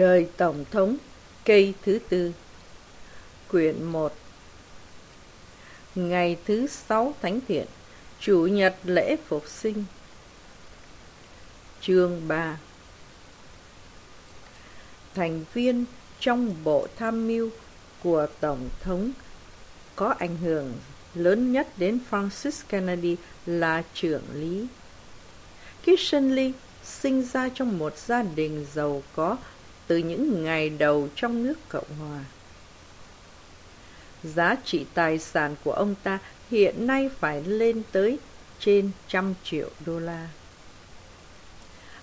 Đời Tổng thống cây thứ tư. Quyển 1 Ngày thứ sáu Thánh Thiện, Chủ nhật lễ Phục sinh. Chương 3 Thành viên trong bộ tham mưu của Tổng thống có ảnh hưởng lớn nhất đến Francis Kennedy là trưởng lý. Kissinger sinh ra trong một gia đình giàu có từ những ngày đầu trong nước Cộng Hòa. Giá trị tài sản của ông ta hiện nay phải lên tới trên trăm triệu đô la.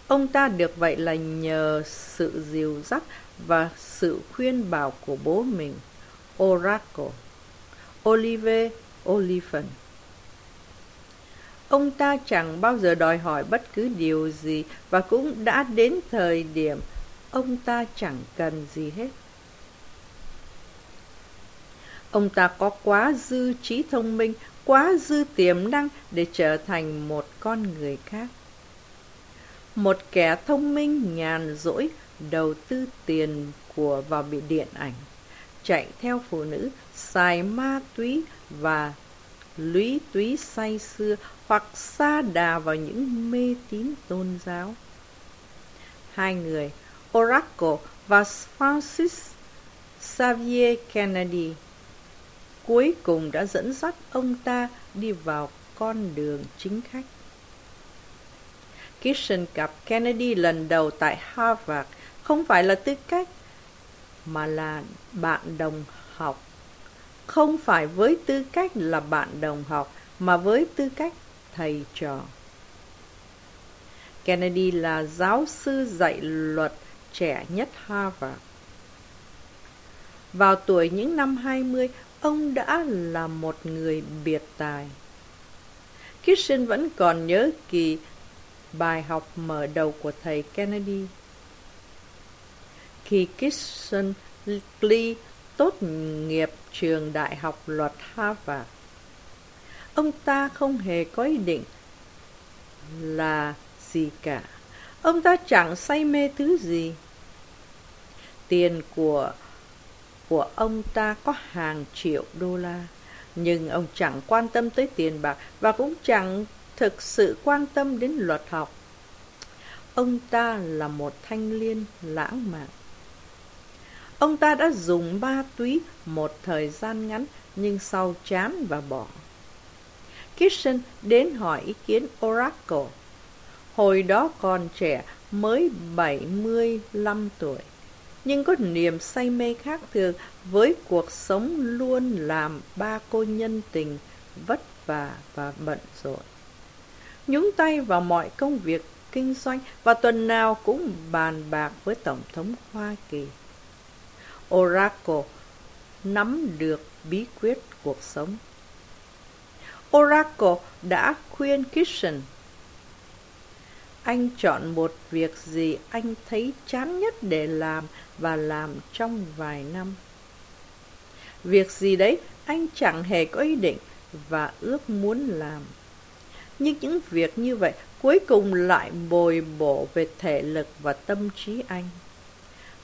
Ông ta được vậy là nhờ sự dìu dắt và sự khuyên bảo của bố mình, Oracle, Olive Oliphant. Ông ta chẳng bao giờ đòi hỏi bất cứ điều gì và cũng đã đến thời điểm ông ta chẳng cần gì hết. Ông ta có quá dư trí thông minh, quá dư tiềm năng để trở thành một con người khác. Một kẻ thông minh nhàn rỗi đầu tư tiền của vào bị điện ảnh, chạy theo phụ nữ, xài ma túy và lũy túy say xưa hoặc xa đà vào những mê tín tôn giáo. Hai người Oracle và Francis Xavier Kennedy cuối cùng đã dẫn dắt ông ta đi vào con đường chính khách. Kitchen gặp Kennedy lần đầu tại Harvard không phải là tư cách, mà là bạn đồng học. Không phải với tư cách là bạn đồng học, mà với tư cách thầy trò. Kennedy là giáo sư dạy luật trẻ nhất Harvard. Vào tuổi những năm 20, ông đã là một người biệt tài. Kissinger vẫn còn nhớ kỳ bài học mở đầu của thầy Kennedy. Khi Kissinger tốt nghiệp trường đại học luật Harvard, ông ta không hề có ý định là gì cả. Ông ta chẳng say mê thứ gì. Tiền của của ông ta có hàng triệu đô la, nhưng ông chẳng quan tâm tới tiền bạc và cũng chẳng thực sự quan tâm đến luật học. Ông ta là một thanh niên lãng mạn. Ông ta đã dùng ma túy một thời gian ngắn nhưng sau chán và bỏ. Kitchen đến hỏi ý kiến Oracle. Hồi đó còn trẻ, mới 75 tuổi nhưng có niềm say mê khác thường với cuộc sống luôn làm ba cô nhân tình vất vả và bận rộn. Nhúng tay vào mọi công việc kinh doanh và tuần nào cũng bàn bạc với Tổng thống Hoa Kỳ. Oracle nắm được bí quyết cuộc sống. Oracle đã khuyên Kitchen anh chọn một việc gì anh thấy chán nhất để làm và làm trong vài năm. Việc gì đấy anh chẳng hề có ý định và ước muốn làm. Nhưng những việc như vậy cuối cùng lại bồi bổ về thể lực và tâm trí anh.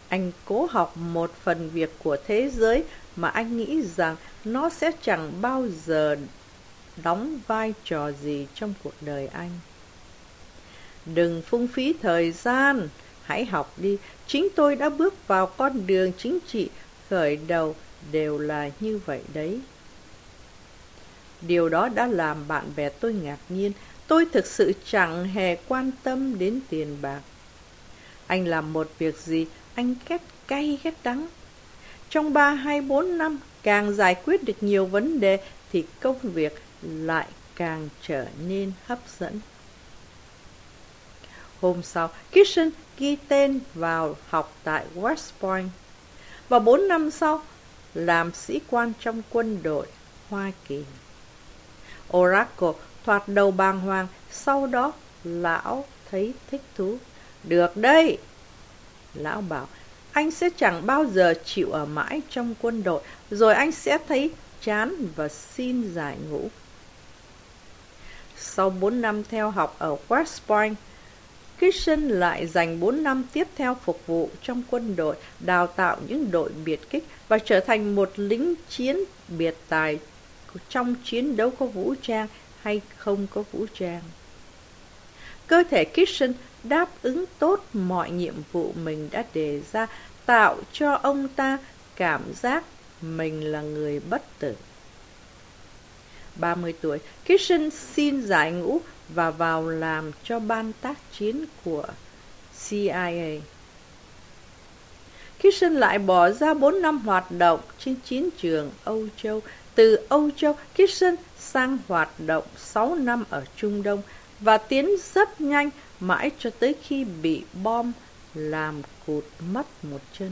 Anh cố học một phần việc của thế giới mà anh nghĩ rằng nó sẽ chẳng bao giờ đóng vai trò gì trong cuộc đời anh. Đừng phung phí thời gian, hãy học đi. Chính tôi đã bước vào con đường chính trị khởi đầu đều là như vậy đấy. Điều đó đã làm bạn bè tôi ngạc nhiên. Tôi thực sự chẳng hề quan tâm đến tiền bạc. Anh làm một việc gì, anh ghét cay ghét đắng. Trong ba hay bốn năm, càng giải quyết được nhiều vấn đề thì công việc lại càng trở nên hấp dẫn. Hôm sau, Kitchen ghi tên vào học tại West Point. Và bốn năm sau, làm sĩ quan trong quân đội Hoa Kỳ. Oracle thoạt đầu bàng hoàng, sau đó lão thấy thích thú. Được đây! Lão bảo, anh sẽ chẳng bao giờ chịu ở mãi trong quân đội, rồi anh sẽ thấy chán và xin giải ngũ. Sau 4 năm theo học ở West Point, Kitchen lại dành 4 năm tiếp theo phục vụ trong quân đội, đào tạo những đội biệt kích và trở thành một lính chiến biệt tài trong chiến đấu có vũ trang hay không có vũ trang. Cơ thể Kitchen đáp ứng tốt mọi nhiệm vụ mình đã đề ra, tạo cho ông ta cảm giác mình là người bất tử. 30 tuổi, Kitchen xin giải ngũ và vào làm cho ban tác chiến của CIA. Kitchen lại bỏ ra 4 năm hoạt động trên chiến trường Âu Châu. Từ Âu Châu, Kitchen sang hoạt động 6 năm ở Trung Đông và tiến rất nhanh mãi cho tới khi bị bom làm cụt mất một chân.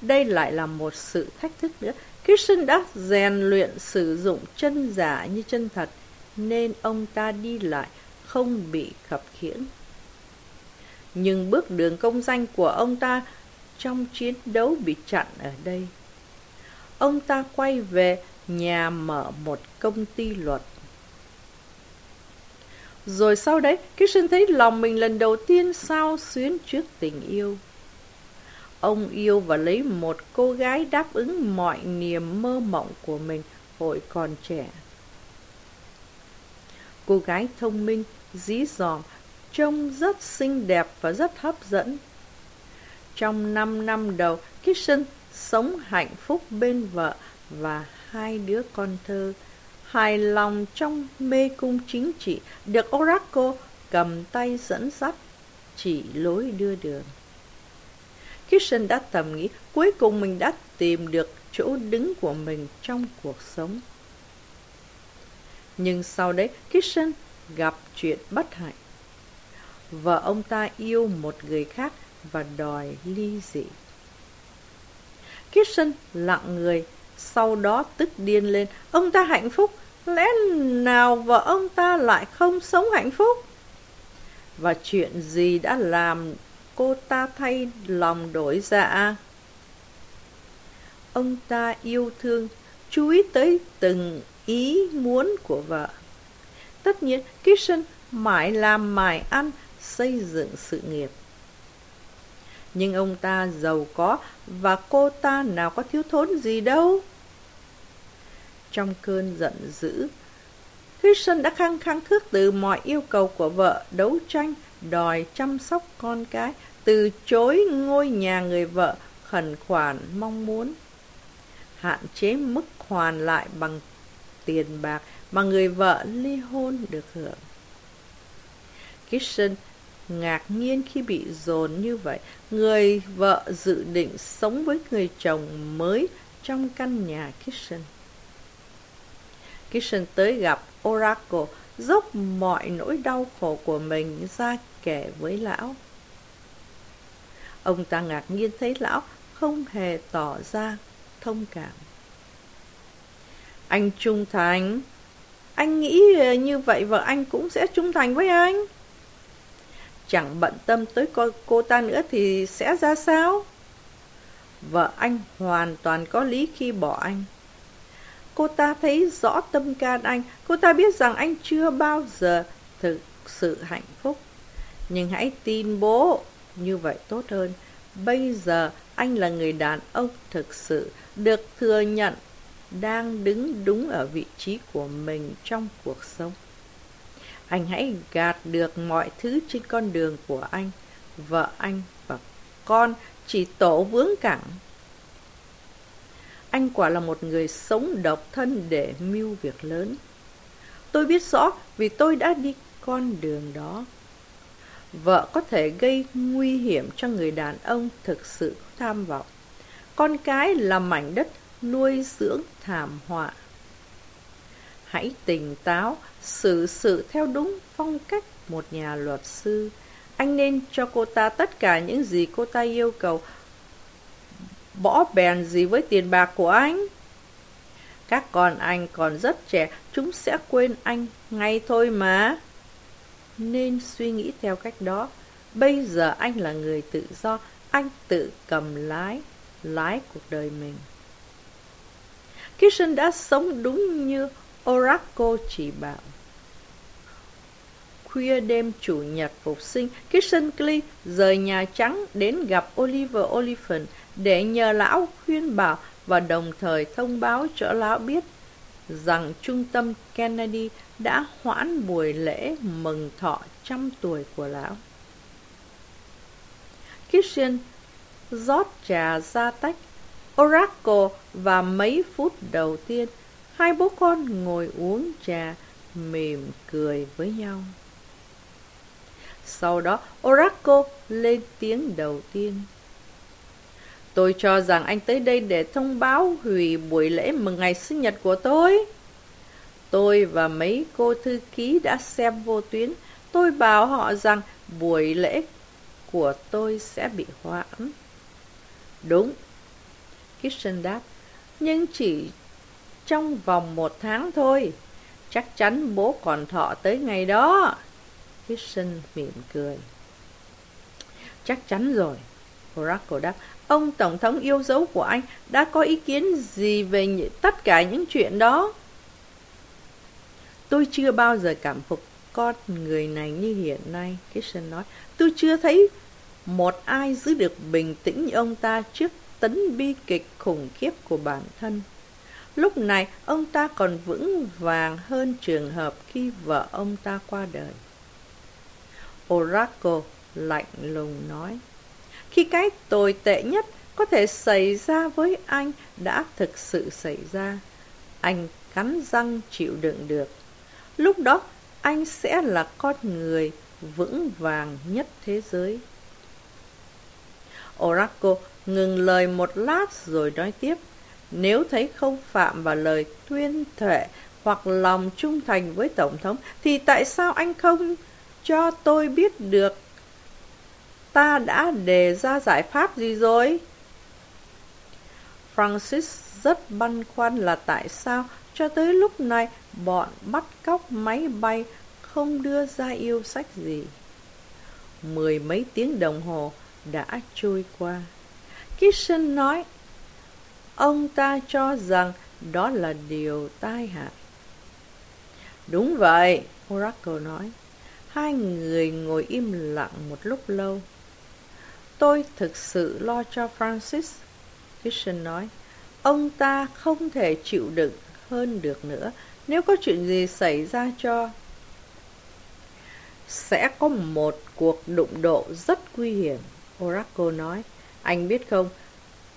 Đây lại là một sự thách thức nữa. Kitchen đã rèn luyện sử dụng chân giả như chân thật, nên ông ta đi lại không bị khập khiễng. Nhưng bước đường công danh của ông ta trong chiến đấu bị chặn ở đây. Ông ta quay về nhà mở một công ty luật. Rồi sau đấy, Kirsten thấy lòng mình lần đầu tiên sao xuyến trước tình yêu. Ông yêu và lấy một cô gái đáp ứng mọi niềm mơ mộng của mình hồi còn trẻ. Cô gái thông minh, dí dỏm, trông rất xinh đẹp và rất hấp dẫn. Trong năm năm đầu, Kitchen sống hạnh phúc bên vợ và hai đứa con thơ, hài lòng trong mê cung chính trị, được Oracle cầm tay dẫn dắt, chỉ lối đưa đường. Kitchen đã tầm nghĩ cuối cùng mình đã tìm được chỗ đứng của mình trong cuộc sống. Nhưng sau đấy, Kitchen gặp chuyện bất hạnh. Vợ ông ta yêu một người khác và đòi ly dị. Kitchen lặng người, sau đó tức điên lên. Ông ta hạnh phúc, lẽ nào vợ ông ta lại không sống hạnh phúc? Và chuyện gì đã làm cô ta thay lòng đổi dạ? Ông ta yêu thương, chú ý tới từng ý muốn của vợ. Tất nhiên, Kitchen mãi làm mãi ăn, xây dựng sự nghiệp. Nhưng ông ta giàu có và cô ta nào có thiếu thốn gì đâu. Trong cơn giận dữ, Kitchen đã khăng khăng khước từ mọi yêu cầu của vợ đấu tranh, đòi chăm sóc con cái, từ chối ngôi nhà người vợ khẩn khoản mong muốn hạn chế mức hoàn lại bằng tiền bạc mà người vợ ly hôn được hưởng. Kitchen ngạc nhiên khi bị dồn như vậy. Người vợ dự định sống với người chồng mới trong căn nhà Kitchen. Kitchen tới gặp Oracle, dốc mọi nỗi đau khổ của mình ra kể với lão. Ông ta ngạc nhiên thấy lão không hề tỏ ra thông cảm. Anh trung thành. Anh nghĩ như vậy vợ anh cũng sẽ trung thành với anh. Chẳng bận tâm tới cô, cô ta nữa thì sẽ ra sao? Vợ anh hoàn toàn có lý khi bỏ anh. Cô ta thấy rõ tâm can anh, cô ta biết rằng anh chưa bao giờ thực sự hạnh phúc. Nhưng hãy tin bố, như vậy tốt hơn. Bây giờ anh là người đàn ông thực sự được thừa nhận đang đứng đúng ở vị trí của mình trong cuộc sống. Anh hãy gạt được mọi thứ trên con đường của anh, vợ anh và con chỉ tổ vướng cẳng anh quả là một người sống độc thân để mưu việc lớn. Tôi biết rõ vì tôi đã đi con đường đó. Vợ có thể gây nguy hiểm cho người đàn ông thực sự tham vọng. Con cái là mảnh đất nuôi dưỡng thảm họa. Hãy tỉnh táo, xử sự theo đúng phong cách một nhà luật sư. Anh nên cho cô ta tất cả những gì cô ta yêu cầu. Bỏ bèn gì với tiền bạc của anh? Các con anh còn rất trẻ, chúng sẽ quên anh ngay thôi mà. Nên suy nghĩ theo cách đó. Bây giờ anh là người tự do, anh tự cầm lái, lái cuộc đời mình. Kitchen đã sống đúng như Oracle chỉ bảo. Khuya đêm chủ nhật phục sinh, Kitchen Klee rời Nhà Trắng đến gặp Oliver Oliphant để nhờ lão khuyên bảo và đồng thời thông báo cho lão biết rằng trung tâm Kennedy đã hoãn buổi lễ mừng thọ trăm tuổi của lão. Kitchen rót trà ra tách. Oracle và mấy phút đầu tiên, hai bố con ngồi uống trà, mỉm cười với nhau. Sau đó, Oracle lên tiếng đầu tiên. Tôi cho rằng anh tới đây để thông báo hủy buổi lễ mừng ngày sinh nhật của tôi. Tôi và mấy cô thư ký đã xem vô tuyến. Tôi bảo họ rằng buổi lễ của tôi sẽ bị hoãn. Đúng. Kitchen đáp. Nhưng chỉ trong vòng một tháng thôi. Chắc chắn bố còn thọ tới ngày đó. Kitchen mỉm cười. Chắc chắn rồi. Oracle đáp. Ông Tổng thống yêu dấu của anh đã có ý kiến gì về tất cả những chuyện đó? Tôi chưa bao giờ cảm phục con người này như hiện nay, Kitchen nói. Tôi chưa thấy một ai giữ được bình tĩnh như ông ta trước tấn bi kịch khủng khiếp của bản thân. Lúc này, ông ta còn vững vàng hơn trường hợp khi vợ ông ta qua đời. Oracle lạnh lùng nói. Khi cái tồi tệ nhất có thể xảy ra với anh đã thực sự xảy ra, anh cắn răng chịu đựng được. Lúc đó, anh sẽ là con người vững vàng nhất thế giới. Oracle ngừng lời một lát rồi nói tiếp. Nếu thấy không phạm vào lời tuyên thệ hoặc lòng trung thành với Tổng thống, thì tại sao anh không cho tôi biết được ta đã đề ra giải pháp gì rồi? Francis rất băn khoăn là tại sao cho tới lúc này bọn bắt cóc máy bay không đưa ra yêu sách gì. Mười mấy tiếng đồng hồ đã trôi qua. Kitchen nói, ông ta cho rằng đó là điều tai hại. Đúng vậy, Oracle nói. Hai người ngồi im lặng một lúc lâu. Tôi thực sự lo cho Francis, Christian nói. Ông ta không thể chịu đựng hơn được nữa nếu có chuyện gì xảy ra cho sẽ có một cuộc đụng độ rất nguy hiểm oracle nói anh biết không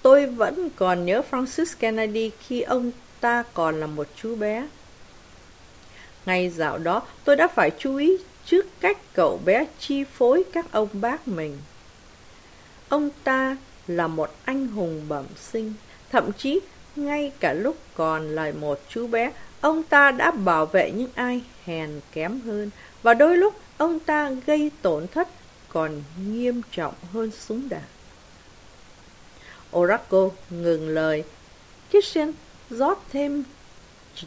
tôi vẫn còn nhớ francis kennedy khi ông ta còn là một chú bé ngay dạo đó tôi đã phải chú ý trước cách cậu bé chi phối các ông bác mình. Ông ta là một anh hùng bẩm sinh, thậm chí ngay cả lúc còn là một chú bé, ông ta đã bảo vệ những ai hèn kém hơn và đôi lúc ông ta gây tổn thất còn nghiêm trọng hơn súng đạn. Oracle ngừng lời, kitchen rót thêm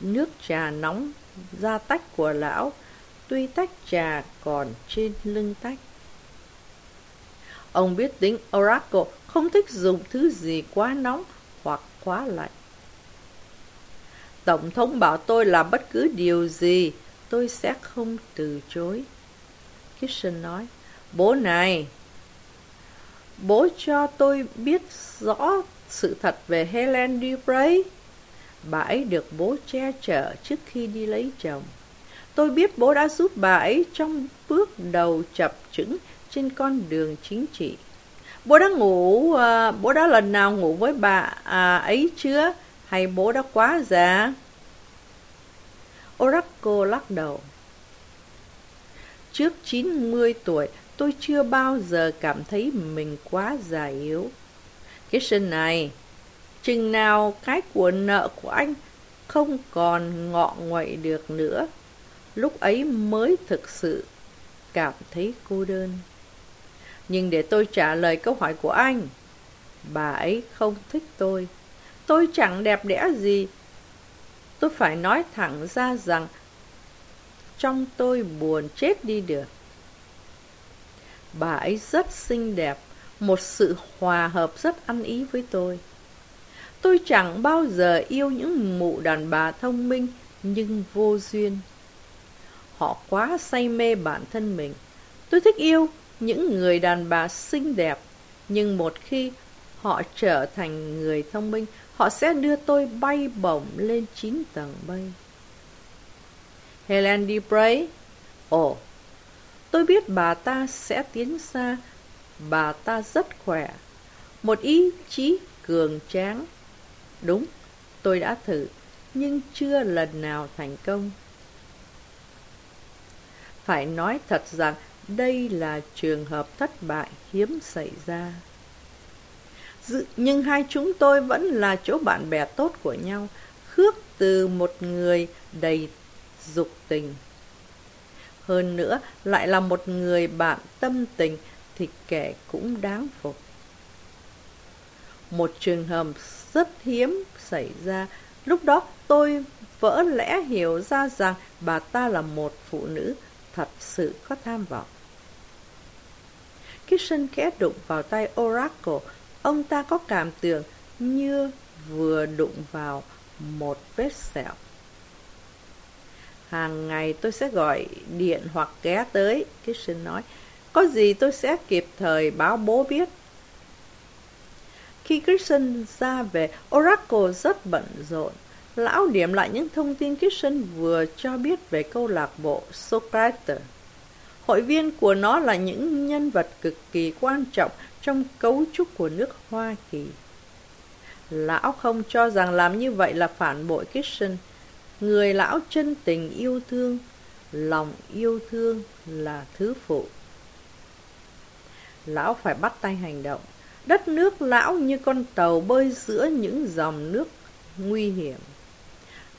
nước trà nóng ra tách của lão tuy tách trà còn trên lưng tách ông biết tính oracle không thích dùng thứ gì quá nóng hoặc quá lạnh Tổng thống bảo tôi làm bất cứ điều gì, tôi sẽ không từ chối. Kitchen nói, bố này, bố cho tôi biết rõ sự thật về Helen Dubray. Bà ấy được bố che chở trước khi đi lấy chồng. Tôi biết bố đã giúp bà ấy trong bước đầu chập chững trên con đường chính trị. Bố đã ngủ, à, bố đã lần nào ngủ với bà à, ấy chưa? hay bố đã quá già? Oracle lắc đầu. Trước 90 tuổi, tôi chưa bao giờ cảm thấy mình quá già yếu. Cái sinh này, chừng nào cái của nợ của anh không còn ngọ nguậy được nữa, lúc ấy mới thực sự cảm thấy cô đơn. Nhưng để tôi trả lời câu hỏi của anh, bà ấy không thích tôi. Tôi chẳng đẹp đẽ gì. Tôi phải nói thẳng ra rằng trong tôi buồn chết đi được. Bà ấy rất xinh đẹp, một sự hòa hợp rất ăn ý với tôi. Tôi chẳng bao giờ yêu những mụ đàn bà thông minh nhưng vô duyên. Họ quá say mê bản thân mình. Tôi thích yêu những người đàn bà xinh đẹp, nhưng một khi họ trở thành người thông minh, họ sẽ đưa tôi bay bổng lên chín tầng mây. Helen Dupray Ồ, tôi biết bà ta sẽ tiến xa. Bà ta rất khỏe. Một ý chí cường tráng. Đúng, tôi đã thử, nhưng chưa lần nào thành công. Phải nói thật rằng đây là trường hợp thất bại hiếm xảy ra. Nhưng hai chúng tôi vẫn là chỗ bạn bè tốt của nhau, khước từ một người đầy dục tình. Hơn nữa, lại là một người bạn tâm tình thì kẻ cũng đáng phục. Một trường hợp rất hiếm xảy ra, lúc đó tôi vỡ lẽ hiểu ra rằng bà ta là một phụ nữ thật sự có tham vọng. Kitchen khẽ đụng vào tay Oracle, ông ta có cảm tưởng như vừa đụng vào một vết sẹo. Hàng ngày tôi sẽ gọi điện hoặc ghé tới, Kitchen nói. Có gì tôi sẽ kịp thời báo bố biết. Khi Kitchen ra về, Oracle rất bận rộn. Lão điểm lại những thông tin Kitchen vừa cho biết về câu lạc bộ Socrates. Hội viên của nó là những nhân vật cực kỳ quan trọng trong cấu trúc của nước Hoa Kỳ. Lão không cho rằng làm như vậy là phản bội Kitchen. Người lão chân tình yêu thương, lòng yêu thương là thứ phụ. Lão phải bắt tay hành động. Đất nước lão như con tàu bơi giữa những dòng nước nguy hiểm.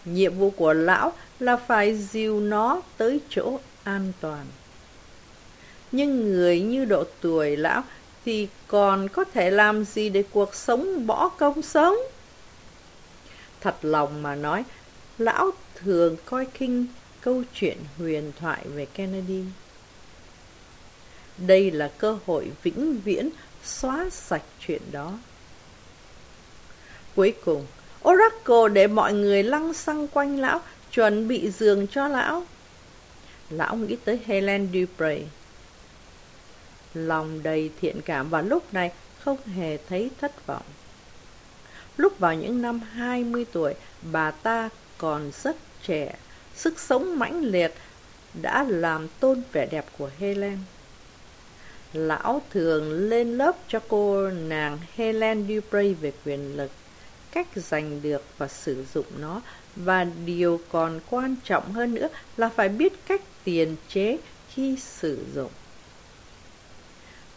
Nhiệm vụ của lão là phải dìu nó tới chỗ an toàn. Nhưng người như độ tuổi lão thì còn có thể làm gì để cuộc sống bỏ công sống? Thật lòng mà nói, lão thường coi kinh câu chuyện huyền thoại về Kennedy. Đây là cơ hội vĩnh viễn xóa sạch chuyện đó. Cuối cùng, Oracle để mọi người lăng xăng quanh lão, chuẩn bị giường cho lão. Lão nghĩ tới Helen Dupre. Lòng đầy thiện cảm và lúc này không hề thấy thất vọng. Lúc vào những năm 20 tuổi, bà ta còn rất trẻ, sức sống mãnh liệt đã làm tôn vẻ đẹp của Helen. Lão thường lên lớp cho cô nàng Helen Dupre về quyền lực, cách giành được và sử dụng nó, và điều còn quan trọng hơn nữa là phải biết cách tiền chế khi sử dụng.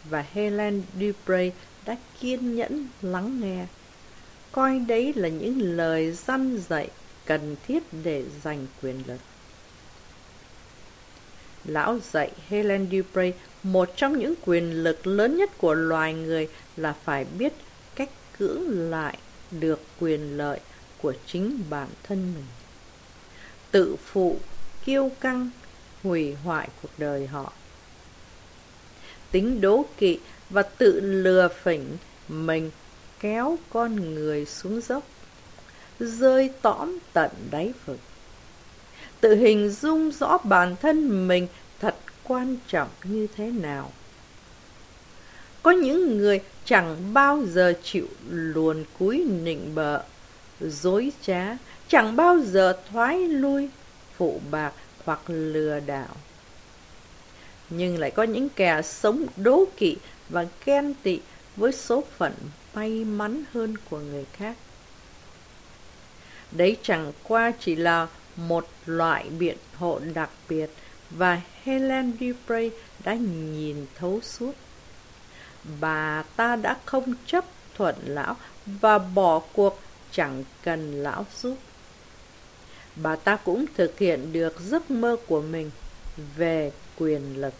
Và Helen Dupre đã kiên nhẫn lắng nghe, coi đấy là những lời răn dạy cần thiết để giành quyền lực. Lão dạy Helen Dupre một trong những quyền lực lớn nhất của loài người là phải biết cách cưỡng lại được quyền lợi của chính bản thân mình. Tự phụ, kiêu căng, hủy hoại cuộc đời họ. Tính đố kỵ và tự lừa phỉnh mình kéo con người xuống dốc, rơi tõm tận đáy vực. Tự hình dung rõ bản thân mình thật quan trọng như thế nào. Có những người chẳng bao giờ chịu luồn cúi nịnh bợ, dối trá, chẳng bao giờ thoái lui, phụ bạc hoặc lừa đảo. Nhưng lại có những kẻ sống đố kỵ và ghen tị với số phận may mắn hơn của người khác. Đấy chẳng qua chỉ là một loại biện hộ đặc biệt và Helen Dupre đã nhìn thấu suốt. Bà ta đã không chấp thuận lão và bỏ cuộc, chẳng cần lão giúp. Bà ta cũng thực hiện được giấc mơ của mình về quyền lực.